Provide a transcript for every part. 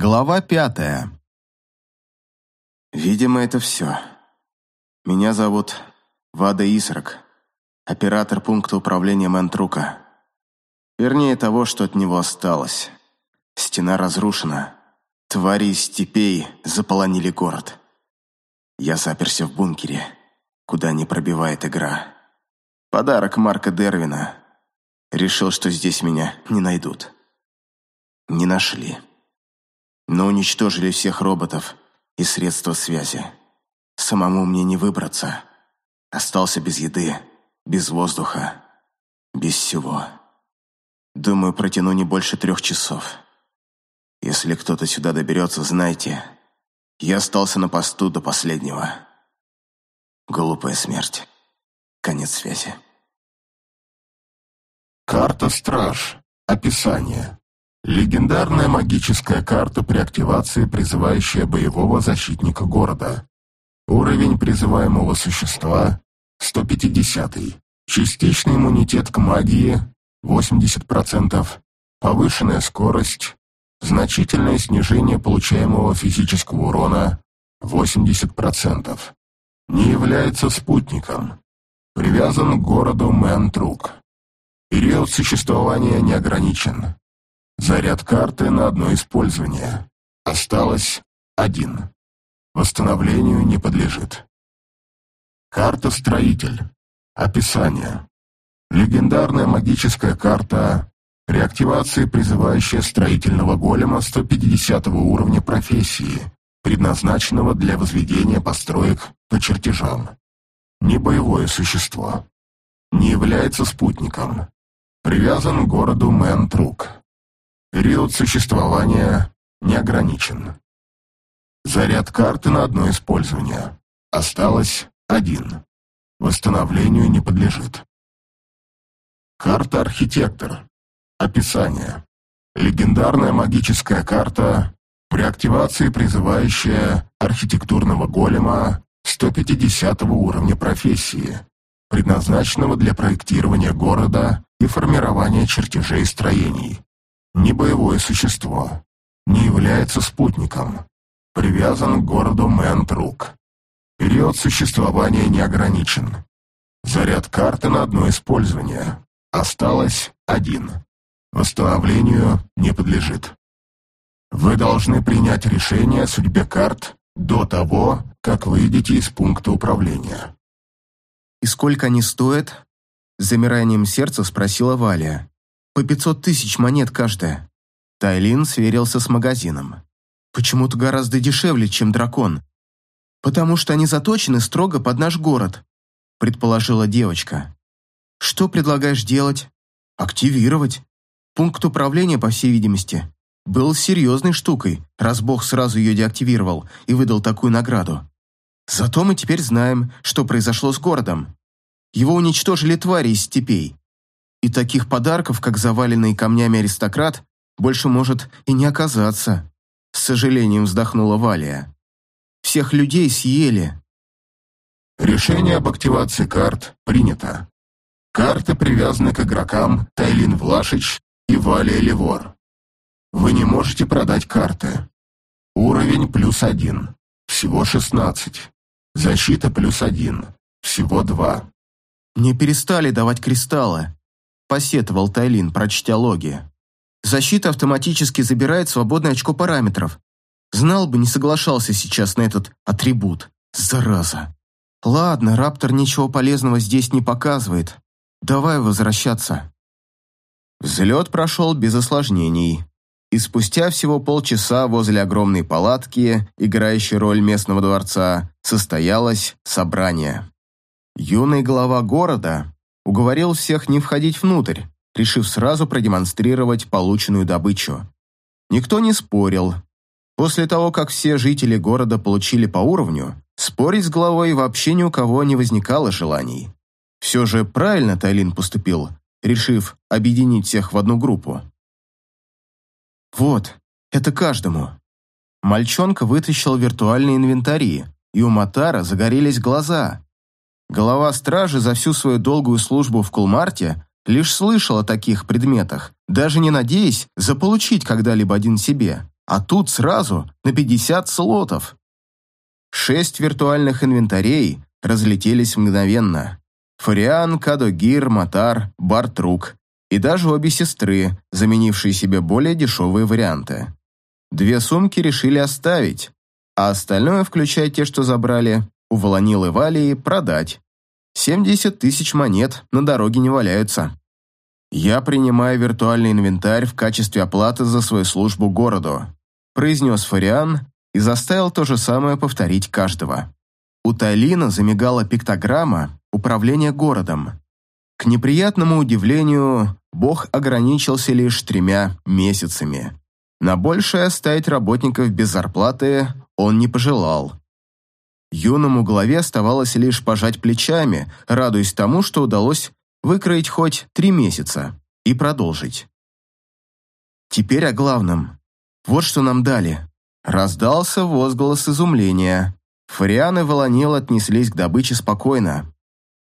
Глава пятая. Видимо, это все. Меня зовут Вада Исрак, оператор пункта управления Мэнтрука. Вернее, того, что от него осталось. Стена разрушена. Твари из степей заполонили город. Я заперся в бункере, куда не пробивает игра. Подарок Марка Дервина. Решил, что здесь меня не найдут. Не нашли но уничтожили всех роботов и средства связи. Самому мне не выбраться. Остался без еды, без воздуха, без всего. Думаю, протяну не больше трех часов. Если кто-то сюда доберется, знайте, я остался на посту до последнего. Глупая смерть. Конец связи. Карта «Страж». Описание. Легендарная магическая карта при активации, призывающая боевого защитника города. Уровень призываемого существа 150. Частичный иммунитет к магии 80%. Повышенная скорость. Значительное снижение получаемого физического урона 80%. Не является спутником. Привязан к городу Мэнтрук. Период существования не ограничен. Заряд карты на одно использование. Осталось один. Восстановлению не подлежит. Карта «Строитель». Описание. Легендарная магическая карта при активации, призывающая строительного голема 150 уровня профессии, предназначенного для возведения построек по чертежам. Не боевое существо. Не является спутником. Привязан к городу Мэнтрук. Период существования не ограничен. Заряд карты на одно использование. Осталось один. Восстановлению не подлежит. Карта «Архитектор». Описание. Легендарная магическая карта, при активации призывающая архитектурного голема 150 уровня профессии, предназначенного для проектирования города и формирования чертежей строений не боевое существо, не является спутником, привязан к городу Мэнтрук. Период существования не ограничен. Заряд карты на одно использование. Осталось один. Восстановлению не подлежит. Вы должны принять решение о судьбе карт до того, как выйдете из пункта управления. «И сколько они стоят?» Замиранием сердца спросила Валя. По пятьсот тысяч монет каждая. Тайлин сверился с магазином. Почему-то гораздо дешевле, чем дракон. Потому что они заточены строго под наш город, предположила девочка. Что предлагаешь делать? Активировать. Пункт управления, по всей видимости, был серьезной штукой, раз Бог сразу ее деактивировал и выдал такую награду. Зато мы теперь знаем, что произошло с городом. Его уничтожили твари из степей. И таких подарков, как заваленный камнями аристократ, больше может и не оказаться. С сожалением вздохнула Валия. Всех людей съели. Решение об активации карт принято. Карты привязаны к игрокам Тайлин Влашич и Валия Левор. Вы не можете продать карты. Уровень плюс один. Всего шестнадцать. Защита плюс один. Всего два. Не перестали давать кристаллы посетовал Тайлин, прочтя логи. Защита автоматически забирает свободное очко параметров. Знал бы, не соглашался сейчас на этот атрибут. Зараза. Ладно, Раптор ничего полезного здесь не показывает. Давай возвращаться. Взлет прошел без осложнений. И спустя всего полчаса возле огромной палатки, играющей роль местного дворца, состоялось собрание. Юный глава города, уговорил всех не входить внутрь, решив сразу продемонстрировать полученную добычу. Никто не спорил. После того, как все жители города получили по уровню, спорить с главой вообще ни у кого не возникало желаний. Все же правильно Тайлин поступил, решив объединить всех в одну группу. «Вот, это каждому». Мальчонка вытащил виртуальные инвентари, и у Матара загорелись глаза. Голова стражи за всю свою долгую службу в Кулмарте лишь слышал о таких предметах, даже не надеясь заполучить когда-либо один себе. а тут сразу на 50 слотов. Шесть виртуальных инвентарей разлетелись мгновенно. Фариан, Кадогир, Матар, Бартрук и даже обе сестры, заменившие себе более дешевые варианты. Две сумки решили оставить, а остальное, включая те, что забрали, у Волонилы Валии, продать. 70 тысяч монет на дороге не валяются. «Я принимаю виртуальный инвентарь в качестве оплаты за свою службу городу», произнес Фариан и заставил то же самое повторить каждого. У Тайлина замигала пиктограмма управления городом. К неприятному удивлению, бог ограничился лишь тремя месяцами. На большее оставить работников без зарплаты он не пожелал. Юному главе оставалось лишь пожать плечами, радуясь тому, что удалось выкроить хоть три месяца и продолжить. Теперь о главном. Вот что нам дали. Раздался возглас изумления. Фариан и Волонил отнеслись к добыче спокойно.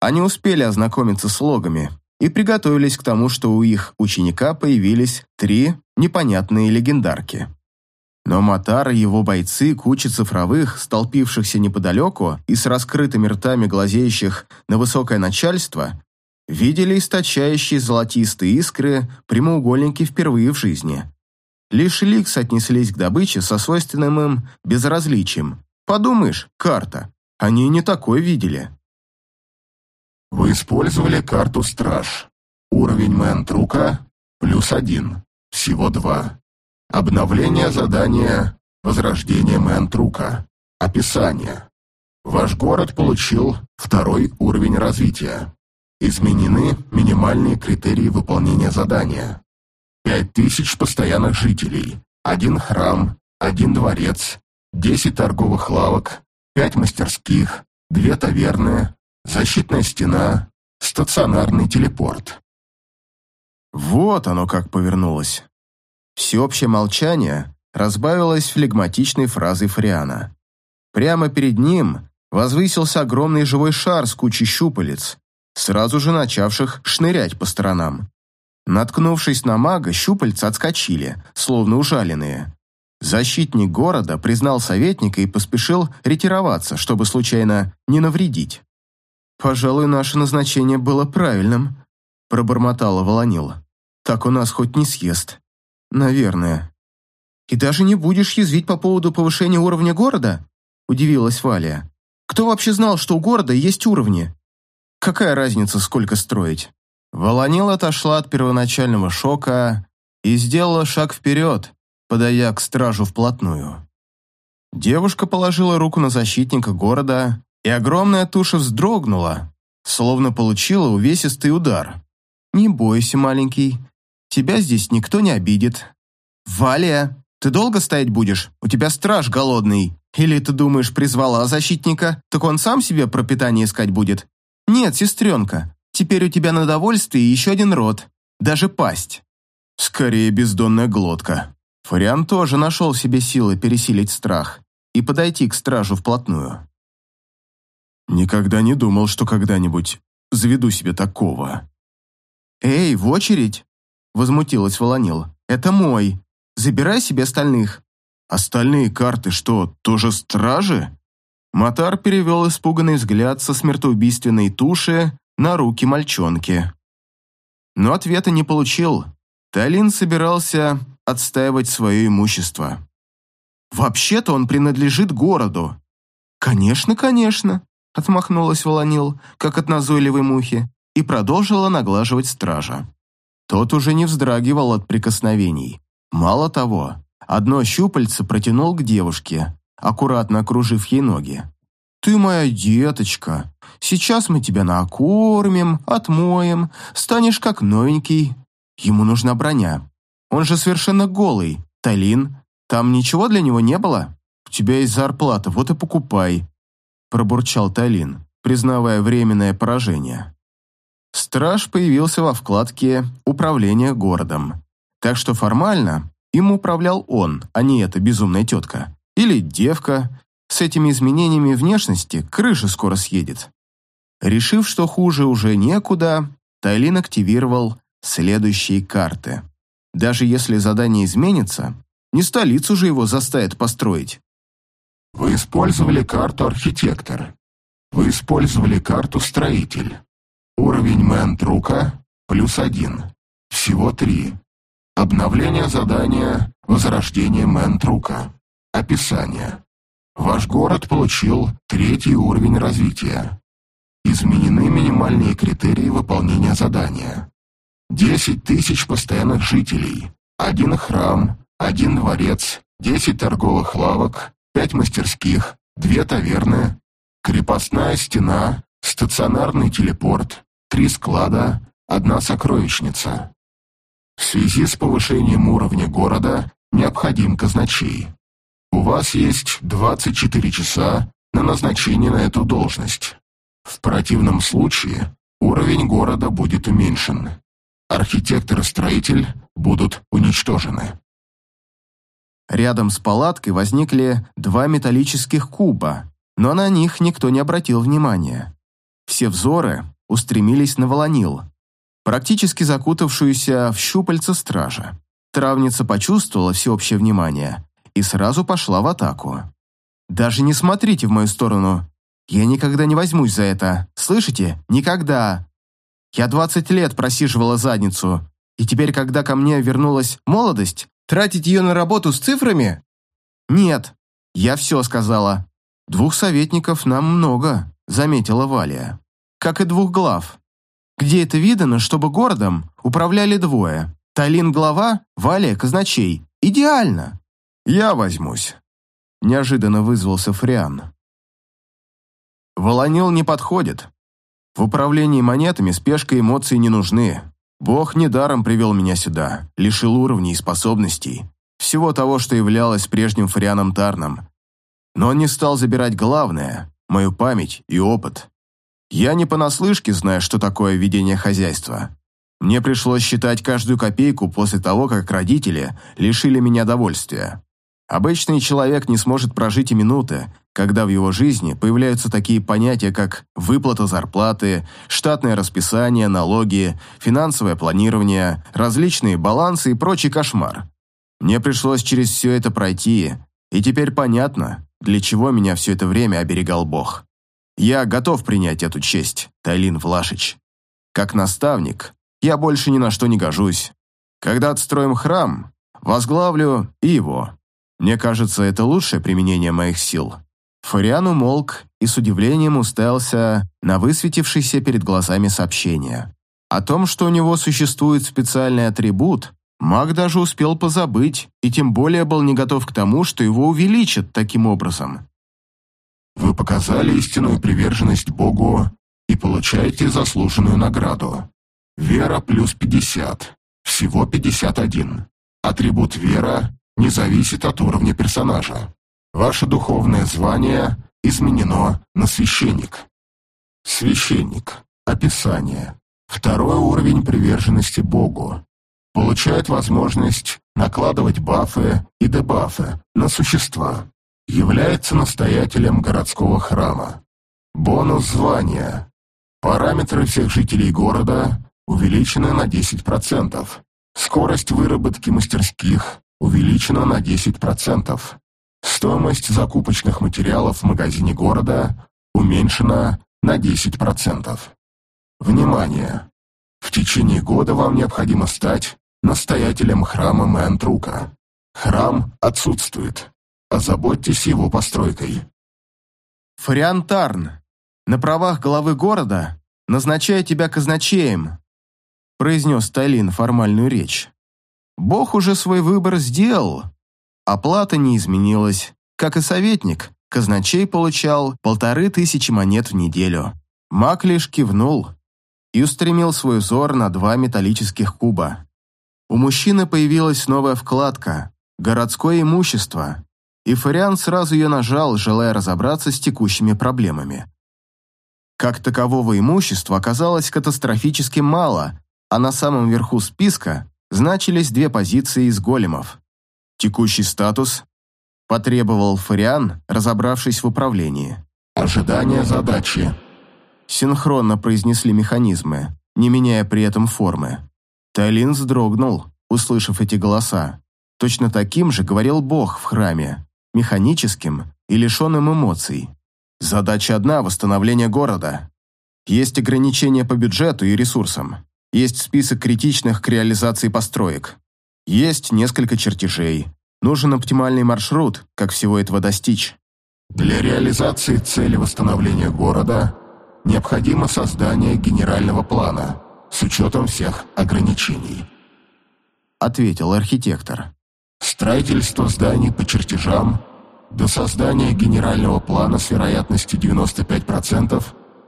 Они успели ознакомиться с логами и приготовились к тому, что у их ученика появились три непонятные легендарки. Но Матар и его бойцы, куча цифровых, столпившихся неподалеку и с раскрытыми ртами глазеющих на высокое начальство, видели источающие золотистые искры прямоугольники впервые в жизни. Лишь Ликс отнеслись к добыче со свойственным им безразличием. Подумаешь, карта. Они не такое видели. Вы использовали карту «Страж». Уровень Мэн-Трука плюс один. Всего два. Обновление задания «Возрождение Мэн-Трука». Описание. Ваш город получил второй уровень развития. Изменены минимальные критерии выполнения задания. Пять тысяч постоянных жителей, один храм, один дворец, десять торговых лавок, пять мастерских, две таверны, защитная стена, стационарный телепорт. Вот оно как повернулось. Всеобщее молчание разбавилось флегматичной фразой Фриана. Прямо перед ним возвысился огромный живой шар с кучей щупалец, сразу же начавших шнырять по сторонам. Наткнувшись на мага, щупальца отскочили, словно ужаленные. Защитник города признал советника и поспешил ретироваться, чтобы случайно не навредить. «Пожалуй, наше назначение было правильным», – пробормотала Волонил. «Так у нас хоть не съест». «Наверное». «И даже не будешь язвить по поводу повышения уровня города?» – удивилась Валя. «Кто вообще знал, что у города есть уровни?» «Какая разница, сколько строить?» Волонил отошла от первоначального шока и сделала шаг вперед, подойдя к стражу вплотную. Девушка положила руку на защитника города и огромная туша вздрогнула, словно получила увесистый удар. «Не бойся, маленький, тебя здесь никто не обидит». «Валя, ты долго стоять будешь? У тебя страж голодный. Или ты думаешь, призвала защитника, так он сам себе пропитание искать будет? Нет, сестренка, теперь у тебя на довольствие еще один рот, даже пасть». Скорее бездонная глотка. Фариан тоже нашел себе силы пересилить страх и подойти к стражу вплотную. Никогда не думал, что когда-нибудь заведу себе такого. «Эй, в очередь!» – возмутилась Волонил. «Это мой. Забирай себе остальных». «Остальные карты что, тоже стражи?» Матар перевел испуганный взгляд со смертоубийственной туши на руки мальчонки. Но ответа не получил. Талин собирался отстаивать свое имущество. «Вообще-то он принадлежит городу». «Конечно, конечно», Отмахнулась Волонил, как от назойливой мухи, и продолжила наглаживать стража. Тот уже не вздрагивал от прикосновений. Мало того, одно щупальце протянул к девушке, аккуратно окружив ей ноги. «Ты моя деточка. Сейчас мы тебя накормим, отмоем, станешь как новенький. Ему нужна броня. Он же совершенно голый. Талин, там ничего для него не было? У тебя есть зарплата, вот и покупай пробурчал Талин, признавая временное поражение. Страж появился во вкладке «Управление городом», так что формально им управлял он, а не эта безумная тетка. Или девка. С этими изменениями внешности крыша скоро съедет. Решив, что хуже уже некуда, Тайлин активировал следующие карты. Даже если задание изменится, Не столицу же его заставят построить. Вы использовали карту «Архитектор». Вы использовали карту «Строитель». Уровень Мэн-Трука плюс один. Всего три. Обновление задания «Возрождение Мэн-Трука». Описание. Ваш город получил третий уровень развития. Изменены минимальные критерии выполнения задания. 10 тысяч постоянных жителей, один храм, один дворец, 10 торговых лавок, 5 мастерских, 2 таверны, крепостная стена, стационарный телепорт, 3 склада, одна сокровищница. В связи с повышением уровня города необходим казначей. У вас есть 24 часа на назначение на эту должность. В противном случае уровень города будет уменьшен. Архитектор и строитель будут уничтожены. Рядом с палаткой возникли два металлических куба, но на них никто не обратил внимания. Все взоры устремились на Волонил, практически закутавшуюся в щупальца стража. Травница почувствовала всеобщее внимание и сразу пошла в атаку. «Даже не смотрите в мою сторону. Я никогда не возьмусь за это. Слышите? Никогда. Я двадцать лет просиживала задницу, и теперь, когда ко мне вернулась молодость, тратить ее на работу с цифрами? Нет. Я все сказала. Двух советников нам много, заметила Валя. Как и двух глав. Где это видано, чтобы городом управляли двое? Талин глава, Валя казначей. Идеально. Я возьмусь. Неожиданно вызвался Фриан. Волонил не подходит. В управлении монетами спешка и эмоции не нужны. Бог недаром привел меня сюда, лишил уровней и способностей. Всего того, что являлось прежним Фарианом Тарном. Но он не стал забирать главное – мою память и опыт. Я не понаслышке знаю, что такое ведение хозяйства. Мне пришлось считать каждую копейку после того, как родители лишили меня довольствия. Обычный человек не сможет прожить и минуты, когда в его жизни появляются такие понятия, как выплата зарплаты, штатное расписание, налоги, финансовое планирование, различные балансы и прочий кошмар. Мне пришлось через все это пройти, и теперь понятно, для чего меня все это время оберегал Бог. Я готов принять эту честь, Тайлин Влашич. Как наставник, я больше ни на что не гожусь. Когда отстроим храм, возглавлю и его. Мне кажется, это лучшее применение моих сил». Фариан умолк и с удивлением уставился на высветившееся перед глазами сообщение. О том, что у него существует специальный атрибут, маг даже успел позабыть, и тем более был не готов к тому, что его увеличат таким образом. «Вы показали истинную приверженность Богу и получаете заслуженную награду. Вера плюс 50, всего 51. Атрибут вера не зависит от уровня персонажа. Ваше духовное звание изменено на священник. Священник. Описание. Второй уровень приверженности Богу. Получает возможность накладывать бафы и дебафы на существа. Является настоятелем городского храма. Бонус звания. Параметры всех жителей города увеличены на 10%. Скорость выработки мастерских увеличена на 10%. Стоимость закупочных материалов в магазине города уменьшена на 10%. Внимание! В течение года вам необходимо стать настоятелем храма Мэнтрука. Храм отсутствует. Озаботьтесь его постройкой. Фариан Тарн, на правах главы города назначаю тебя казначеем, произнес Тайлин формальную речь. Бог уже свой выбор сделал. Оплата не изменилась. Как и советник, казначей получал полторы тысячи монет в неделю. Мак лишь кивнул и устремил свой взор на два металлических куба. У мужчины появилась новая вкладка «Городское имущество», и Фариан сразу ее нажал, желая разобраться с текущими проблемами. Как такового имущества оказалось катастрофически мало, а на самом верху списка значились две позиции из големов. Текущий статус потребовал Фариан, разобравшись в управлении. «Ожидание задачи». Синхронно произнесли механизмы, не меняя при этом формы. Тайлин вздрогнул, услышав эти голоса. Точно таким же говорил Бог в храме, механическим и лишенным эмоций. Задача одна – восстановление города. Есть ограничения по бюджету и ресурсам. Есть список критичных к реализации построек. Есть несколько чертежей. Нужен оптимальный маршрут, как всего этого достичь. Для реализации цели восстановления города необходимо создание генерального плана с учетом всех ограничений. Ответил архитектор. Строительство зданий по чертежам до создания генерального плана с вероятностью 95%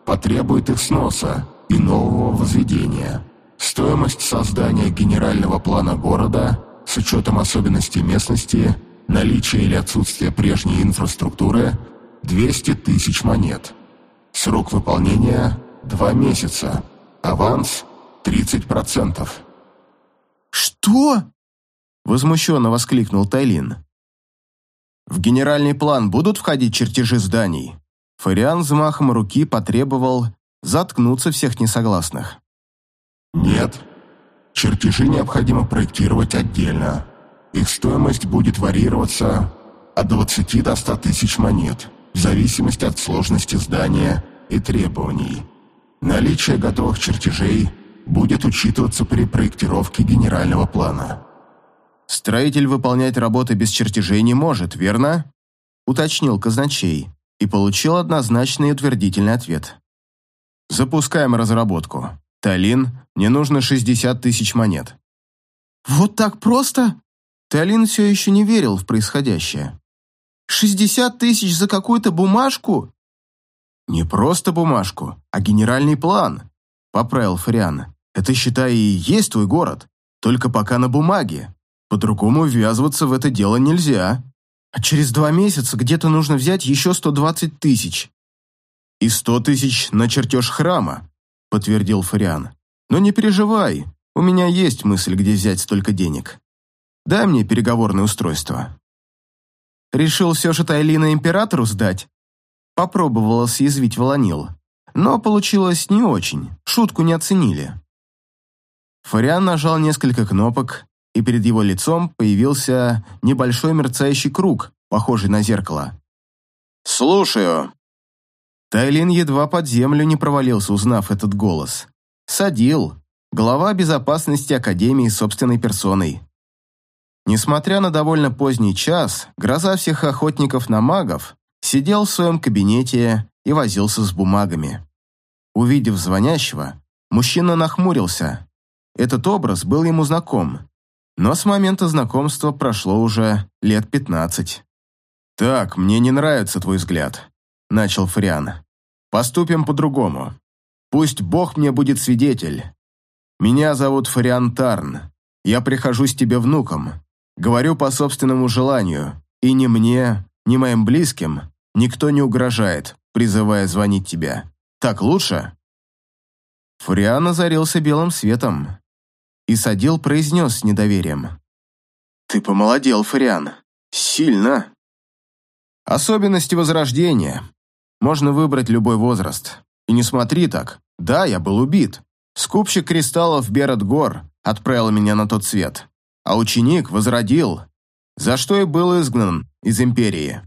потребует их сноса и нового возведения. Стоимость создания генерального плана города с учетом особенностей местности, наличия или отсутствия прежней инфраструктуры – 200 тысяч монет. Срок выполнения – 2 месяца. Аванс – 30%. «Что?» – возмущенно воскликнул Тайлин. «В генеральный план будут входить чертежи зданий?» Фариан взмахом руки потребовал заткнуться всех несогласных. Нет. Чертежи необходимо проектировать отдельно. Их стоимость будет варьироваться от 20 до 100 тысяч монет, в зависимости от сложности здания и требований. Наличие готовых чертежей будет учитываться при проектировке генерального плана. «Строитель выполнять работы без чертежей не может, верно?» уточнил казначей и получил однозначный утвердительный ответ. «Запускаем разработку. Талин, мне нужно 60 тысяч монет». «Вот так просто?» Талин все еще не верил в происходящее. «Шестьдесят тысяч за какую-то бумажку?» «Не просто бумажку, а генеральный план», — поправил Фариан. «Это, считай, и есть твой город, только пока на бумаге. По-другому ввязываться в это дело нельзя». А через два месяца где-то нужно взять еще 120 тысяч. И 100 тысяч на чертеж храма, подтвердил Фариан. Но не переживай, у меня есть мысль, где взять столько денег. Дай мне переговорное устройство. Решил все же Тайлина императору сдать? Попробовала съязвить Волонил, но получилось не очень, шутку не оценили. Фариан нажал несколько кнопок, и перед его лицом появился небольшой мерцающий круг, похожий на зеркало. «Слушаю». Тайлин едва под землю не провалился, узнав этот голос. Садил, глава безопасности Академии собственной персоной. Несмотря на довольно поздний час, гроза всех охотников на магов сидел в своем кабинете и возился с бумагами. Увидев звонящего, мужчина нахмурился. Этот образ был ему знаком, но с момента знакомства прошло уже лет пятнадцать. «Так, мне не нравится твой взгляд», — начал Фариан. «Поступим по-другому. Пусть Бог мне будет свидетель. Меня зовут Фариан Тарн. Я прихожусь тебе внуком. Говорю по собственному желанию. И ни мне, ни моим близким никто не угрожает, призывая звонить тебя. Так лучше?» Фариан озарился белым светом, и Садил произнес с недоверием. «Ты помолодел, Фариан. Сильно. Особенности возрождения. Можно выбрать любой возраст. И не смотри так. Да, я был убит. Скупщик кристаллов Берет Гор отправил меня на тот свет. А ученик возродил, за что и был изгнан из Империи.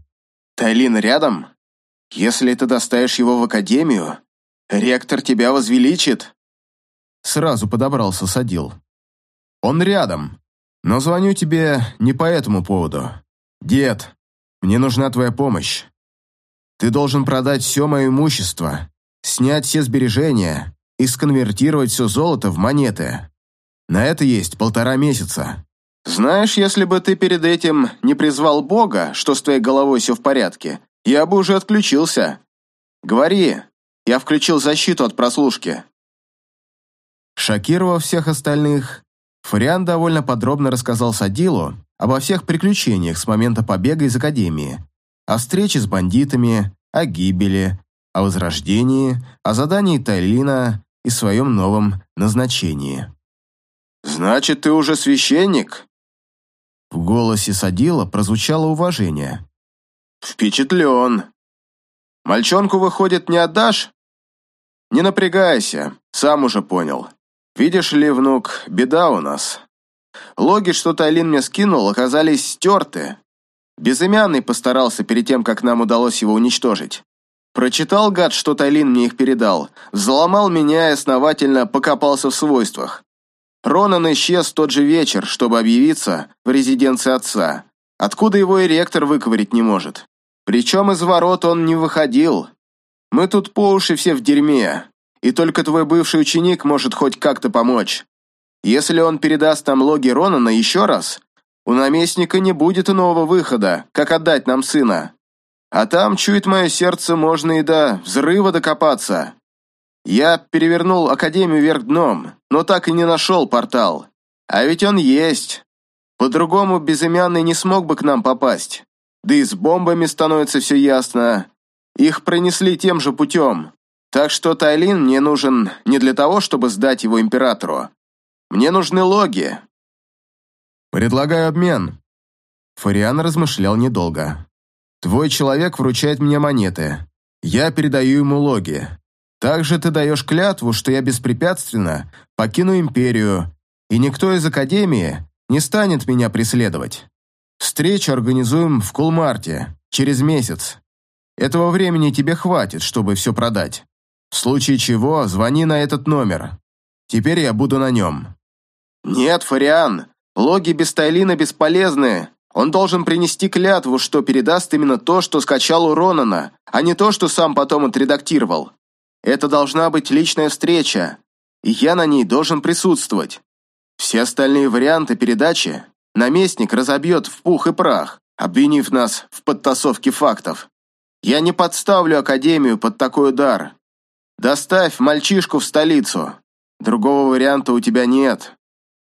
Тайлин рядом? Если ты доставишь его в Академию, ректор тебя возвеличит. Сразу подобрался Садил. Он рядом. Но звоню тебе не по этому поводу. Дед, мне нужна твоя помощь. Ты должен продать все мое имущество, снять все сбережения и сконвертировать все золото в монеты. На это есть полтора месяца. Знаешь, если бы ты перед этим не призвал Бога, что с твоей головой все в порядке, я бы уже отключился. Говори, я включил защиту от прослушки. Шокировав всех остальных, Фариан довольно подробно рассказал Садилу обо всех приключениях с момента побега из Академии, о встрече с бандитами, о гибели, о возрождении, о задании Тайлина и своем новом назначении. «Значит, ты уже священник?» В голосе Садила прозвучало уважение. «Впечатлен. Мальчонку, выходит, не отдашь?» «Не напрягайся, сам уже понял. Видишь ли, внук, беда у нас. Логи, что Тайлин мне скинул, оказались стерты. Безымянный постарался перед тем, как нам удалось его уничтожить. Прочитал гад, что Тайлин мне их передал, взломал меня и основательно покопался в свойствах. Ронан исчез в тот же вечер, чтобы объявиться в резиденции отца, откуда его и ректор выковырить не может. Причем из ворот он не выходил. Мы тут по уши все в дерьме, и только твой бывший ученик может хоть как-то помочь. Если он передаст нам логи Ронана еще раз, у наместника не будет иного выхода, как отдать нам сына. А там, чует мое сердце, можно и до взрыва докопаться. Я перевернул Академию вверх дном, но так и не нашел портал. А ведь он есть. По-другому безымянный не смог бы к нам попасть. Да и с бомбами становится все ясно. Их пронесли тем же путем. Так что Тайлин мне нужен не для того, чтобы сдать его императору. Мне нужны логи. Предлагаю обмен. Фариан размышлял недолго. Твой человек вручает мне монеты. Я передаю ему логи. Также ты даешь клятву, что я беспрепятственно покину империю, и никто из Академии не станет меня преследовать. Встречу организуем в Кулмарте через месяц. Этого времени тебе хватит, чтобы все продать. В случае чего, звони на этот номер. Теперь я буду на нем». «Нет, Фариан, логи без Тайлина бесполезны. Он должен принести клятву, что передаст именно то, что скачал у Ронана, а не то, что сам потом отредактировал. Это должна быть личная встреча, и я на ней должен присутствовать. Все остальные варианты передачи наместник разобьет в пух и прах, обвинив нас в подтасовке фактов. Я не подставлю Академию под такой удар. Доставь мальчишку в столицу. Другого варианта у тебя нет.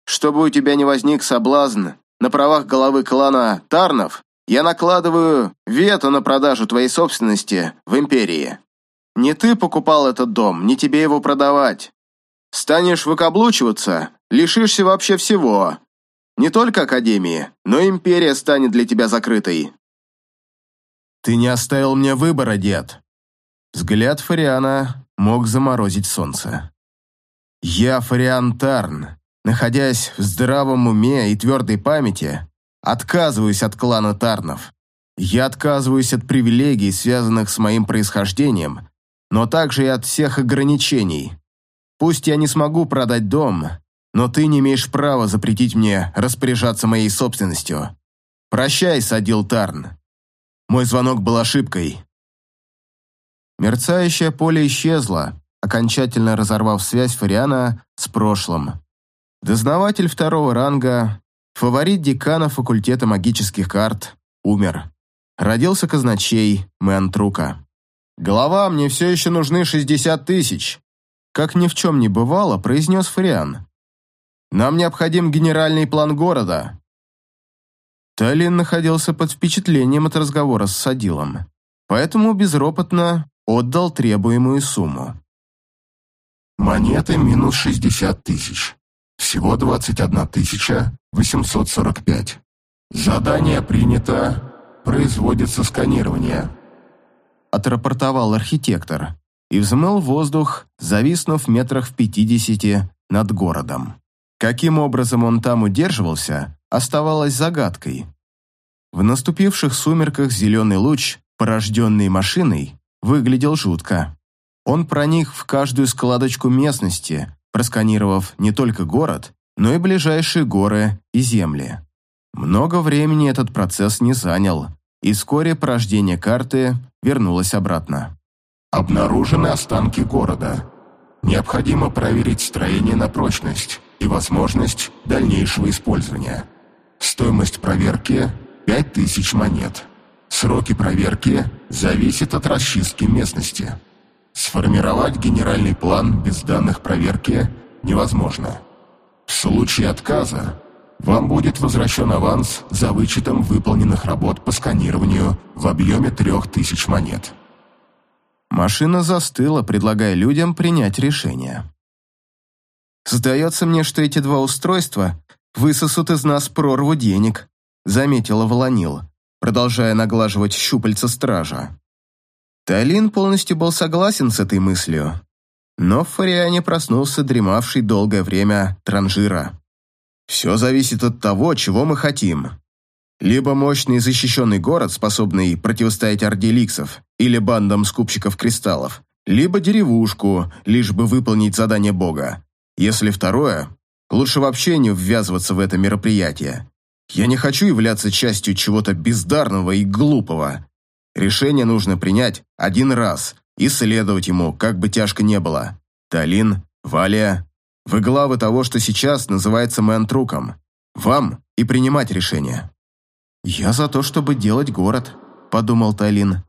Чтобы у тебя не возник соблазн, на правах главы клана Тарнов я накладываю вето на продажу твоей собственности в Империи. Не ты покупал этот дом, не тебе его продавать. Станешь выкаблучиваться, лишишься вообще всего. Не только Академии, но Империя станет для тебя закрытой. Ты не оставил мне выбора, дед. Взгляд Фариана мог заморозить солнце. Я Фариан Тарн, находясь в здравом уме и твердой памяти, отказываюсь от клана Тарнов. Я отказываюсь от привилегий, связанных с моим происхождением, но также и от всех ограничений. Пусть я не смогу продать дом, но ты не имеешь права запретить мне распоряжаться моей собственностью. Прощай, Садил Тарн. Мой звонок был ошибкой. Мерцающее поле исчезло, окончательно разорвав связь Фариана с прошлым. Дознаватель второго ранга, фаворит декана факультета магических карт, умер. Родился казначей Мэнтрука. «Голова, мне все еще нужны шестьдесят тысяч», как ни в чем не бывало, произнес Фариан. «Нам необходим генеральный план города». Талин находился под впечатлением от разговора с Садилом, поэтому безропотно отдал требуемую сумму. Монеты минус 60 тысяч. Всего 21 тысяча 845. Задание принято. Производится сканирование. Отрапортовал архитектор и взмыл воздух, зависнув метрах в пятидесяти над городом. Каким образом он там удерживался, оставалось загадкой. В наступивших сумерках зеленый луч, порожденный машиной, выглядел жутко. Он проник в каждую складочку местности, просканировав не только город, но и ближайшие горы и земли. Много времени этот процесс не занял, и вскоре порождение карты вернулось обратно. Обнаружены останки города. Необходимо проверить строение на прочность и возможность дальнейшего использования. Стоимость проверки – 5000 монет. Сроки проверки зависят от расчистки местности. Сформировать генеральный план без данных проверки невозможно. В случае отказа вам будет возвращен аванс за вычетом выполненных работ по сканированию в объеме 3000 монет. Машина застыла, предлагая людям принять решение. «Сдается мне, что эти два устройства высосут из нас прорву денег», заметила Волонил продолжая наглаживать щупальца стража. Талин полностью был согласен с этой мыслью, но в Фариане проснулся дремавший долгое время транжира. Все зависит от того, чего мы хотим. Либо мощный защищенный город, способный противостоять орде ликсов или бандам скупщиков кристаллов, либо деревушку, лишь бы выполнить задание бога. Если второе, лучше вообще не ввязываться в это мероприятие. Я не хочу являться частью чего-то бездарного и глупого. Решение нужно принять один раз и следовать ему, как бы тяжко не было. Талин, Валия, вы главы того, что сейчас называется Мэнтруком. Вам и принимать решение. «Я за то, чтобы делать город», — подумал Тайлин.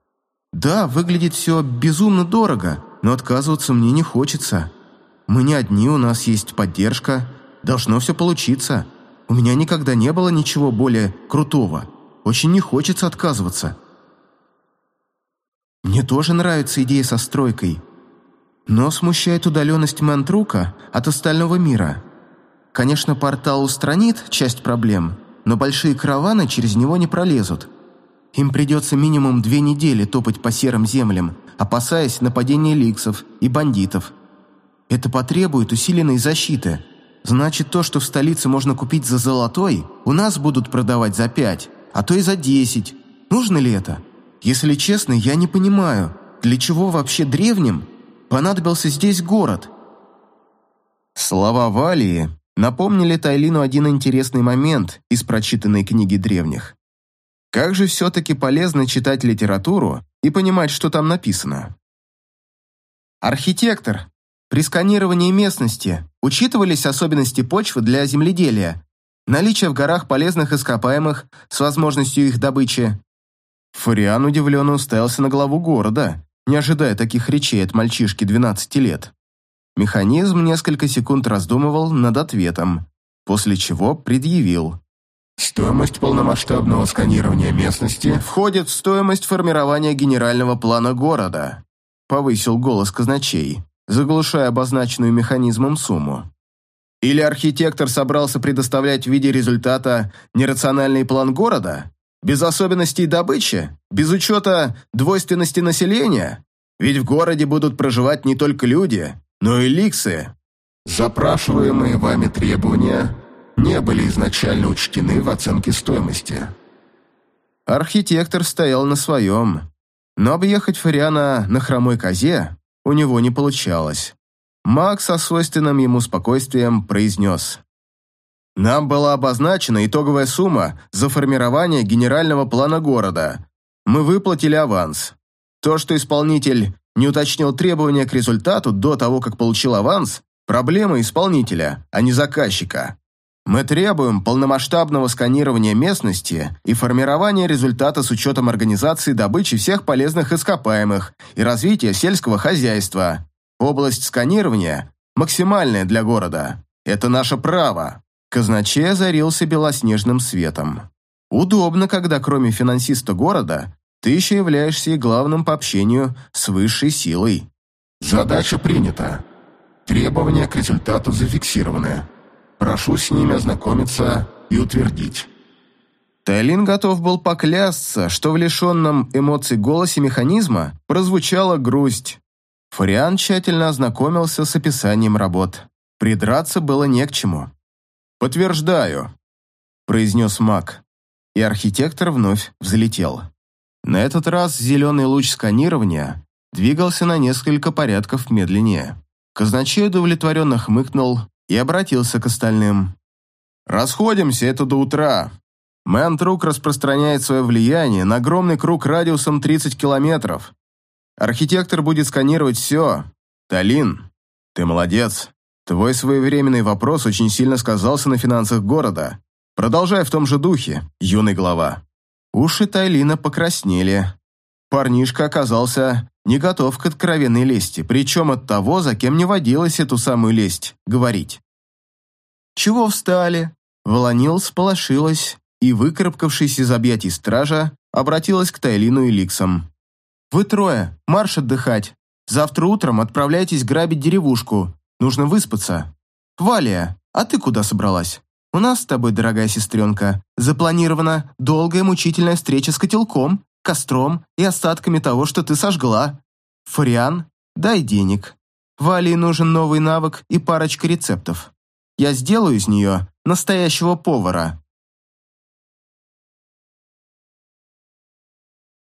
«Да, выглядит все безумно дорого, но отказываться мне не хочется. Мы не одни, у нас есть поддержка. Должно все получиться. У меня никогда не было ничего более крутого. Очень не хочется отказываться». Мне тоже нравится идея со стройкой. Но смущает удаленность Мантрука от остального мира. Конечно, портал устранит часть проблем, но большие караваны через него не пролезут. Им придется минимум две недели топать по серым землям, опасаясь нападения ликсов и бандитов. Это потребует усиленной защиты. Значит, то, что в столице можно купить за золотой, у нас будут продавать за пять, а то и за десять. Нужно ли это? Если честно, я не понимаю, для чего вообще древним понадобился здесь город. Слова Валии напомнили Тайлину один интересный момент из прочитанной книги древних. Как же все-таки полезно читать литературу и понимать, что там написано. Архитектор. При сканировании местности учитывались особенности почвы для земледелия, наличие в горах полезных ископаемых с возможностью их добычи, Фариан удивленно уставился на главу города, не ожидая таких речей от мальчишки 12 лет. Механизм несколько секунд раздумывал над ответом, после чего предъявил. Стоимость полномасштабного сканирования местности входит в стоимость формирования генерального плана города, повысил голос казначей, заглушая обозначенную механизмом сумму. Или архитектор собрался предоставлять в виде результата нерациональный план города? Без особенностей добычи? Без учета двойственности населения? Ведь в городе будут проживать не только люди, но и ликсы. Запрашиваемые вами требования не были изначально учтены в оценке стоимости. Архитектор стоял на своем, но объехать Фариана на хромой козе у него не получалось. Макс со свойственным ему спокойствием произнес. Нам была обозначена итоговая сумма за формирование генерального плана города. Мы выплатили аванс. То, что исполнитель не уточнил требования к результату до того, как получил аванс, проблема исполнителя, а не заказчика. Мы требуем полномасштабного сканирования местности и формирования результата с учетом организации добычи всех полезных ископаемых и развития сельского хозяйства. Область сканирования максимальная для города. Это наше право. Казначей озарился белоснежным светом. Удобно, когда кроме финансиста города, ты еще являешься и главным по общению с высшей силой. Задача принята. Требования к результату зафиксированы. Прошу с ними ознакомиться и утвердить. Тайлин готов был поклясться, что в лишенном эмоций голосе механизма прозвучала грусть. Фариан тщательно ознакомился с описанием работ. Придраться было не к чему. «Подтверждаю», – произнес маг, и архитектор вновь взлетел. На этот раз зеленый луч сканирования двигался на несколько порядков медленнее. Казначей удовлетворенно хмыкнул и обратился к остальным. «Расходимся, это до утра. Мэнтрук распространяет свое влияние на огромный круг радиусом 30 километров. Архитектор будет сканировать все. Талин, ты молодец. Твой своевременный вопрос очень сильно сказался на финансах города. Продолжай в том же духе, юный глава». Уши Тайлина покраснели. Парнишка оказался не готов к откровенной лести, причем от того, за кем не водилось эту самую лесть говорить. «Чего встали?» Волонил сполошилась и, выкарабкавшись из объятий стража, обратилась к Тайлину и Ликсам. «Вы трое, марш отдыхать. Завтра утром отправляйтесь грабить деревушку. Нужно выспаться. Валия, а ты куда собралась? У нас с тобой, дорогая сестренка, запланирована долгая мучительная встреча с котелком, костром и остатками того, что ты сожгла. Фариан, дай денег. Валии нужен новый навык и парочка рецептов. Я сделаю из нее настоящего повара.